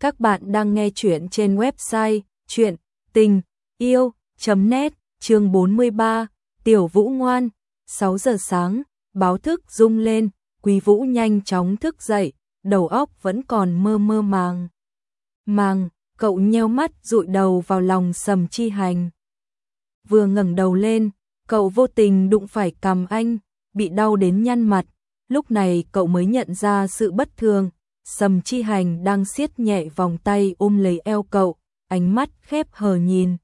Các bạn đang nghe chuyện trên website chuyện tình yêu.net chương 43, Tiểu Vũ ngoan, 6 giờ sáng, báo thức rung lên, Quý Vũ nhanh chóng thức dậy, đầu óc vẫn còn mơ mơ màng. Màng, cậu nheo mắt dụi đầu vào lòng Sầm Chi Hành. Vừa ngẩng đầu lên, cậu vô tình đụng phải cầm anh, bị đau đến nhăn mặt, lúc này cậu mới nhận ra sự bất thường, Sầm Chi Hành đang siết nhẹ vòng tay ôm lấy eo cậu, ánh mắt khép hờ nhìn.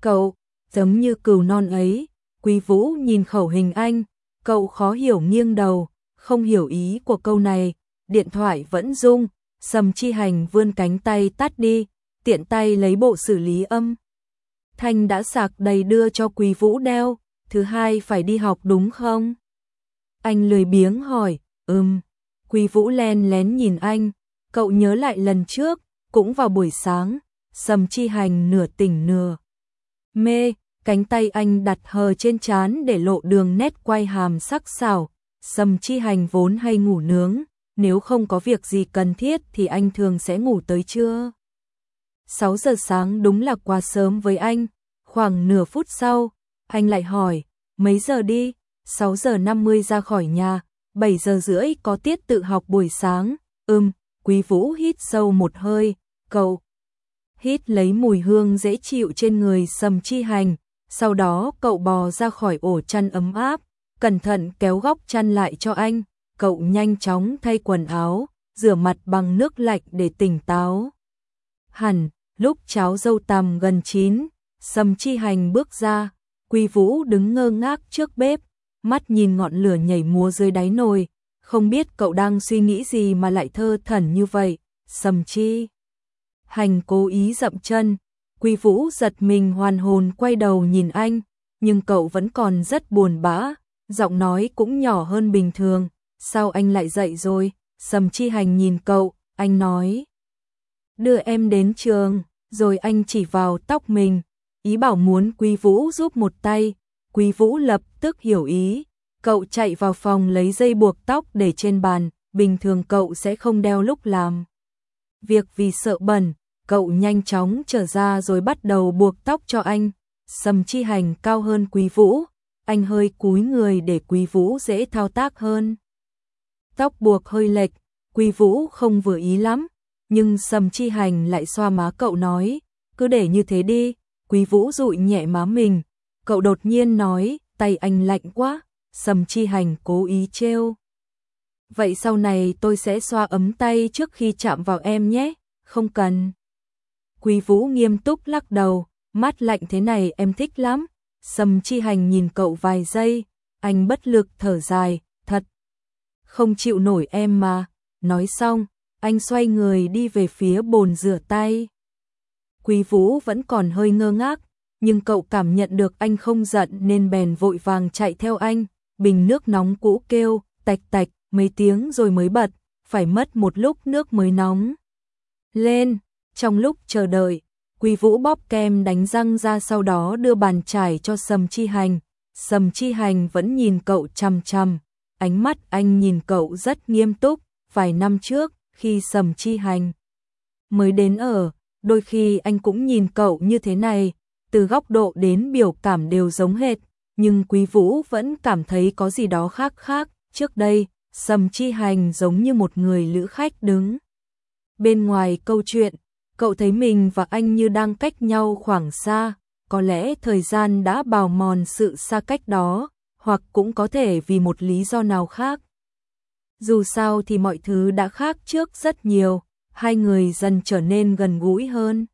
Cậu, giống như cừu non ấy, Quý Vũ nhìn khẩu hình anh, cậu khó hiểu nghiêng đầu, không hiểu ý của câu này, điện thoại vẫn rung, Sầm Chi Hành vươn cánh tay tắt đi, tiện tay lấy bộ xử lý âm. Thanh đã sạc đầy đưa cho Quý Vũ đeo, thứ hai phải đi học đúng không? Anh lười biếng hỏi, ừm. Quý Vũ len lén nhìn anh, cậu nhớ lại lần trước, cũng vào buổi sáng, Sầm Chi Hành nửa tỉnh nửa mê, cánh tay anh đặt hờ trên trán để lộ đường nét quay hàm sắc sảo. Sầm Chi Hành vốn hay ngủ nướng, nếu không có việc gì cần thiết thì anh thường sẽ ngủ tới trưa. 6 giờ sáng đúng là quá sớm với anh, khoảng nửa phút sau, anh lại hỏi, mấy giờ đi? 6 giờ 50 ra khỏi nhà, 7 giờ rưỡi có tiết tự học buổi sáng, ưm, quý vũ hít sâu một hơi, cậu hít lấy mùi hương dễ chịu trên người sầm chi hành, sau đó cậu bò ra khỏi ổ chăn ấm áp, cẩn thận kéo góc chăn lại cho anh, cậu nhanh chóng thay quần áo, rửa mặt bằng nước lạnh để tỉnh táo. Hẳn, lúc cháo dâu tằm gần chín, sầm chi hành bước ra, quý Vũ đứng ngơ ngác trước bếp, mắt nhìn ngọn lửa nhảy múa dưới đáy nồi, không biết cậu đang suy nghĩ gì mà lại thơ thẩn như vậy, sầm chi. Hành cố ý dậm chân, Quy Vũ giật mình hoàn hồn quay đầu nhìn anh, nhưng cậu vẫn còn rất buồn bã, giọng nói cũng nhỏ hơn bình thường, sao anh lại dậy rồi, sầm chi hành nhìn cậu, anh nói. Đưa em đến trường, rồi anh chỉ vào tóc mình, ý bảo muốn Quy Vũ giúp một tay, Quý Vũ lập tức hiểu ý, cậu chạy vào phòng lấy dây buộc tóc để trên bàn, bình thường cậu sẽ không đeo lúc làm. Việc vì sợ bẩn, cậu nhanh chóng trở ra rồi bắt đầu buộc tóc cho anh. Sầm chi hành cao hơn Quý Vũ, anh hơi cúi người để Quý Vũ dễ thao tác hơn. Tóc buộc hơi lệch, Quý Vũ không vừa ý lắm, nhưng Sầm chi hành lại xoa má cậu nói, cứ để như thế đi, Quý Vũ dụi nhẹ má mình, cậu đột nhiên nói, tay anh lạnh quá, sầm chi hành cố ý trêu. Vậy sau này tôi sẽ xoa ấm tay trước khi chạm vào em nhé, không cần. Quý Vũ nghiêm túc lắc đầu, mắt lạnh thế này em thích lắm. Sầm chi hành nhìn cậu vài giây, anh bất lực thở dài, thật. Không chịu nổi em mà. Nói xong, anh xoay người đi về phía bồn rửa tay. Quý Vũ vẫn còn hơi ngơ ngác, nhưng cậu cảm nhận được anh không giận nên bèn vội vàng chạy theo anh, bình nước nóng cũ kêu, tạch tạch, mấy tiếng rồi mới bật, phải mất một lúc nước mới nóng. Lên, trong lúc chờ đợi, quỳ Vũ bóp kem đánh răng ra sau đó đưa bàn chải cho Sầm Chi Hành. Sầm Chi Hành vẫn nhìn cậu chằm chằm, ánh mắt anh nhìn cậu rất nghiêm túc, vài năm trước, khi Sầm Chi Hành mới đến ở, đôi khi anh cũng nhìn cậu như thế này, từ góc độ đến biểu cảm đều giống hệt, nhưng Quý Vũ vẫn cảm thấy có gì đó khác khác, trước đây, Sầm Chi Hành giống như một người lữ khách đứng. Bên ngoài câu chuyện, cậu thấy mình và anh như đang cách nhau khoảng xa, có lẽ thời gian đã bào mòn sự xa cách đó, hoặc cũng có thể vì một lý do nào khác. Dù sao thì mọi thứ đã khác trước rất nhiều, hai người dần trở nên gần gũi hơn.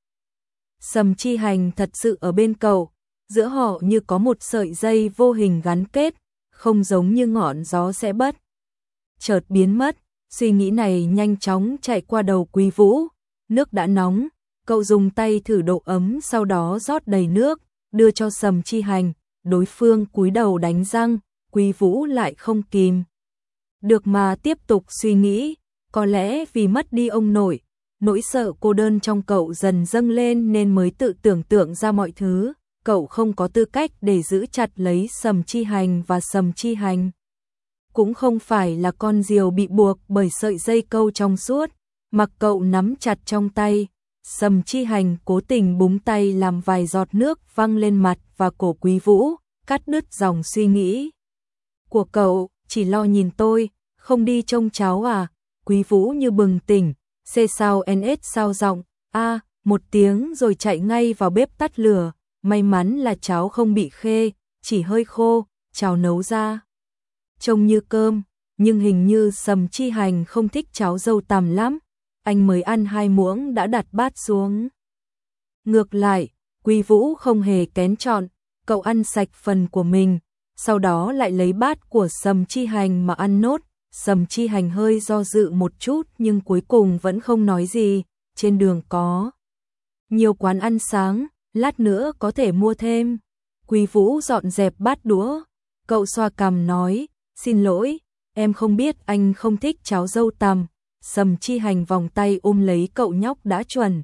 Sầm chi hành thật sự ở bên cậu, giữa họ như có một sợi dây vô hình gắn kết, không giống như ngọn gió sẽ bất. Chợt biến mất, suy nghĩ này nhanh chóng chạy qua đầu Quý Vũ, nước đã nóng, cậu dùng tay thử độ ấm sau đó rót đầy nước, đưa cho Sầm Chi Hành, đối phương cúi đầu đánh răng, Quý Vũ lại không kìm. Được mà tiếp tục suy nghĩ, có lẽ vì mất đi ông nội, nỗi sợ cô đơn trong cậu dần dâng lên nên mới tự tưởng tượng ra mọi thứ, cậu không có tư cách để giữ chặt lấy Sầm Chi Hành và Sầm Chi Hành. Cũng không phải là con diều bị buộc bởi sợi dây câu trong suốt, mặc cậu nắm chặt trong tay, Sầm Chi Hành cố tình búng tay làm vài giọt nước văng lên mặt và cổ Quý Vũ, cắt đứt dòng suy nghĩ của cậu, chỉ lo nhìn tôi, không đi trông cháu à? Quý Vũ như bừng tỉnh, C sau NS sao giọng, a một tiếng rồi chạy ngay vào bếp tắt lửa, may mắn là cháu không bị khê, chỉ hơi khô, cháu nấu ra. Trông như cơm, nhưng hình như Sầm Chi Hành không thích cháo dâu tằm lắm, anh mới ăn hai muỗng đã đặt bát xuống. Ngược lại, Quý Vũ không hề kén chọn, cậu ăn sạch phần của mình, sau đó lại lấy bát của Sầm Chi Hành mà ăn nốt. Sầm Chi Hành hơi do dự một chút nhưng cuối cùng vẫn không nói gì, trên đường có nhiều quán ăn sáng, lát nữa có thể mua thêm. Quý Vũ dọn dẹp bát đũa, cậu xoa cằm nói, xin lỗi, em không biết anh không thích cháo dâu tằm. Sầm Chi Hành vòng tay ôm lấy cậu nhóc đã chuẩn.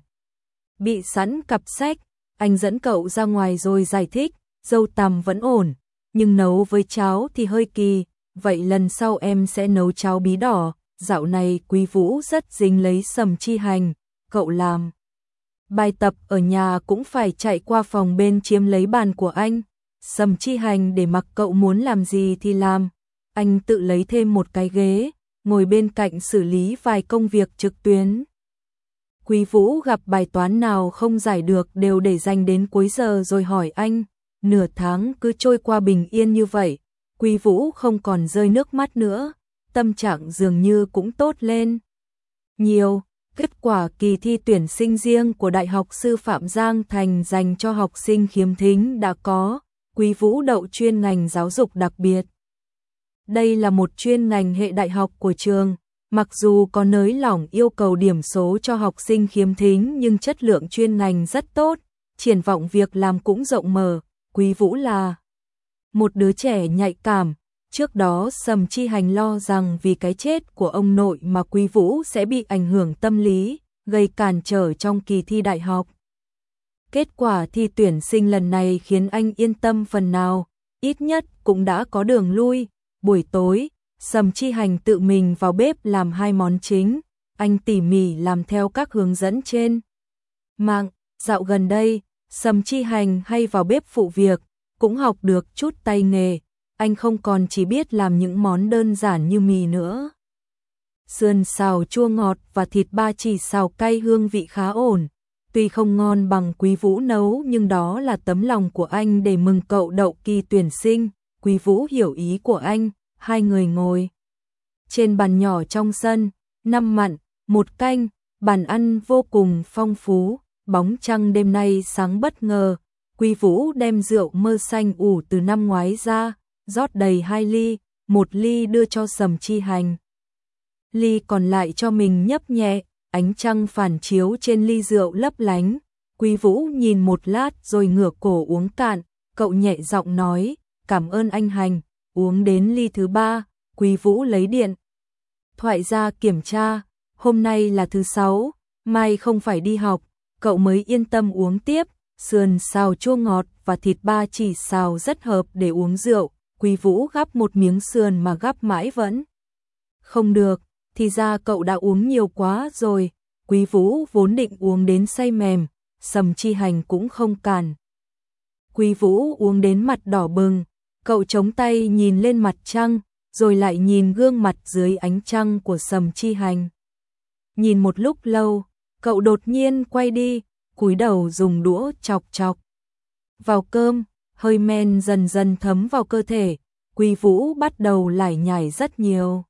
Bị sẵn cặp sách, anh dẫn cậu ra ngoài rồi giải thích, dâu tằm vẫn ổn, nhưng nấu với cháo thì hơi kỳ, vậy lần sau em sẽ nấu cháo bí đỏ. Dạo này Quý Vũ rất dính lấy Sầm Chi Hành, cậu làm bài tập ở nhà cũng phải chạy qua phòng bên chiếm lấy bàn của anh. Sầm chi hành để mặc cậu muốn làm gì thì làm. Anh tự lấy thêm một cái ghế, ngồi bên cạnh xử lý vài công việc trực tuyến. Quý Vũ gặp bài toán nào không giải được đều để dành đến cuối giờ rồi hỏi anh. Nửa tháng cứ trôi qua bình yên như vậy, Quý Vũ không còn rơi nước mắt nữa, tâm trạng dường như cũng tốt lên. Nhiều, Kết quả kỳ thi tuyển sinh riêng của Đại học Sư phạm Giang Thành dành cho học sinh khiếm thính đã có, Quý Vũ đậu chuyên ngành giáo dục đặc biệt. Đây là một chuyên ngành hệ đại học của trường, mặc dù có nới lỏng yêu cầu điểm số cho học sinh khiếm thính nhưng chất lượng chuyên ngành rất tốt, triển vọng việc làm cũng rộng mở, Quý Vũ là một đứa trẻ nhạy cảm, Trước đó Sầm Chi Hành lo rằng vì cái chết của ông nội mà Quý Vũ sẽ bị ảnh hưởng tâm lý, gây cản trở trong kỳ thi đại học. Kết quả thi tuyển sinh lần này khiến anh yên tâm phần nào, ít nhất cũng đã có đường lui. Buổi tối, Sầm Chi Hành tự mình vào bếp làm hai món chính, anh tỉ mỉ làm theo các hướng dẫn trên. Mạng, dạo gần đây, Sầm Chi Hành hay vào bếp phụ việc, cũng học được chút tay nghề, anh không còn chỉ biết làm những món đơn giản như mì nữa. Sườn xào chua ngọt và thịt ba chỉ xào cay hương vị khá ổn. Tuy không ngon bằng Quý Vũ nấu nhưng đó là tấm lòng của anh để mừng cậu đậu kỳ tuyển sinh. Quý Vũ hiểu ý của anh, hai người ngồi. Trên bàn nhỏ trong sân, năm mặn, một canh, bàn ăn vô cùng phong phú, bóng trăng đêm nay sáng bất ngờ. Quý Vũ đem rượu mơ xanh ủ từ năm ngoái ra, rót đầy hai ly, một ly đưa cho Sầm Chi Hành. Ly còn lại cho mình nhấp nhẹ, ánh trăng phản chiếu trên ly rượu lấp lánh. Quý Vũ nhìn một lát rồi ngửa cổ uống cạn, cậu nhẹ giọng nói, cảm ơn anh Hành, uống đến ly thứ ba, Quý Vũ lấy điện. Thoại ra kiểm tra, hôm nay là thứ sáu, mai không phải đi học, cậu mới yên tâm uống tiếp, sườn xào chua ngọt và thịt ba chỉ xào rất hợp để uống rượu, Quý Vũ gắp một miếng sườn mà gắp mãi vẫn không được, thì ra cậu đã uống nhiều quá rồi. Quý Vũ vốn định uống đến say mềm, Sầm Chi Hành cũng không cản. Quý Vũ uống đến mặt đỏ bừng, cậu chống tay nhìn lên mặt trăng, rồi lại nhìn gương mặt dưới ánh trăng của Sầm Chi Hành. Nhìn một lúc lâu, cậu đột nhiên quay đi, cúi đầu dùng đũa chọc chọc. Vào cơm, hơi men dần dần thấm vào cơ thể, Quý Vũ bắt đầu lải nhải rất nhiều.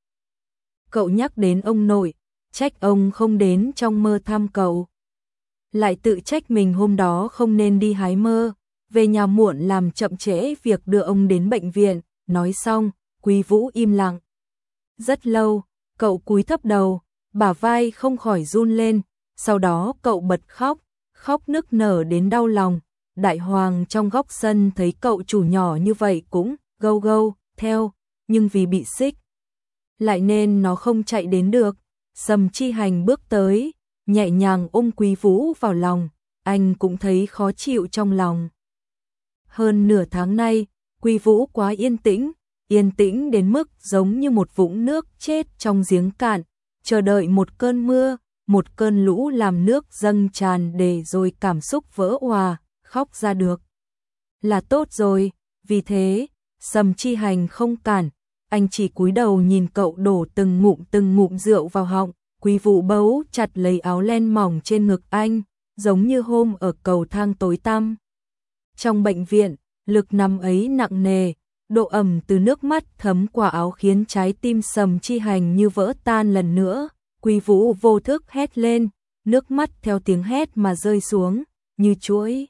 Cậu nhắc đến ông nội, trách ông không đến trong mơ thăm cậu. Lại tự trách mình hôm đó không nên đi hái mơ, về nhà muộn làm chậm trễ việc đưa ông đến bệnh viện, nói xong, Quý Vũ im lặng. Rất lâu, cậu cúi thấp đầu, bả vai không khỏi run lên, sau đó cậu bật khóc, khóc nức nở đến đau lòng, Đại Hoàng trong góc sân thấy cậu chủ nhỏ như vậy cũng gâu gâu, theo, nhưng vì bị xích. Lại nên nó không chạy đến được. Sầm chi hành bước tới, nhẹ nhàng ôm quý vũ vào lòng, anh cũng thấy khó chịu trong lòng. Hơn nửa tháng nay, quý vũ quá yên tĩnh, yên tĩnh đến mức giống như một vũng nước chết trong giếng cạn, chờ đợi một cơn mưa, một cơn lũ làm nước dâng tràn để rồi cảm xúc vỡ hòa, khóc ra được. Là tốt rồi, vì thế, Sầm Chi Hành không cản, anh chỉ cúi đầu nhìn cậu đổ từng ngụm từng ngụm rượu vào họng, quý vụ bấu chặt lấy áo len mỏng trên ngực anh, giống như hôm ở cầu thang tối tăm. Trong bệnh viện, lực nằm ấy nặng nề, độ ẩm từ nước mắt thấm qua áo khiến trái tim Sầm Chi Hành như vỡ tan lần nữa, quý vũ vô thức hét lên, nước mắt theo tiếng hét mà rơi xuống, như chuỗi.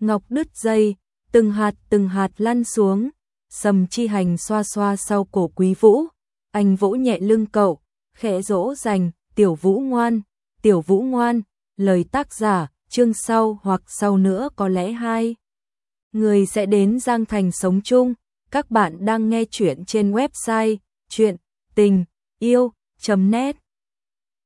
Ngọc đứt dây, từng hạt từng hạt lăn xuống, Sầm chi hành xoa xoa sau cổ quý vũ, anh vỗ nhẹ lưng cậu, khẽ dỗ dành, tiểu vũ ngoan, tiểu vũ ngoan, lời tác giả, chương sau hoặc sau nữa có lẽ hai. Người sẽ đến Giang Thành sống chung, các bạn đang nghe chuyện trên website chuyện tình yêu.net